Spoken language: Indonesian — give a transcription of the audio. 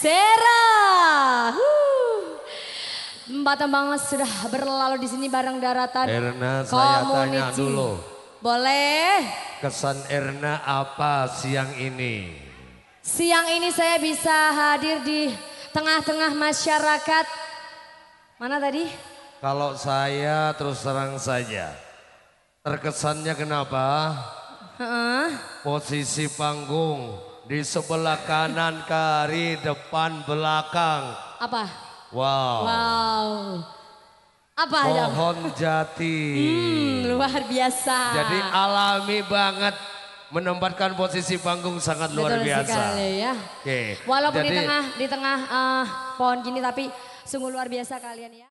Sera. Huh. Mbak Tembang sudah berlalu di sini bareng daratan Erna saya tanya dulu. Boleh. Kesan Erna apa siang ini? Siang ini saya bisa hadir di tengah-tengah masyarakat. Mana tadi? Kalau saya terus terang saja. Terkesannya kenapa? Heeh. Posisi panggung di sebelah kanan, kiri, depan, belakang. Apa? Wow. Wow. Apa ya? Pohon jati. Hmm, luar biasa. Jadi alami banget menempatkan posisi panggung sangat luar Betul biasa. sekali ya. Oke. Walaupun di jadi- tengah di tengah eh, pohon gini tapi sungguh luar biasa kalian ya.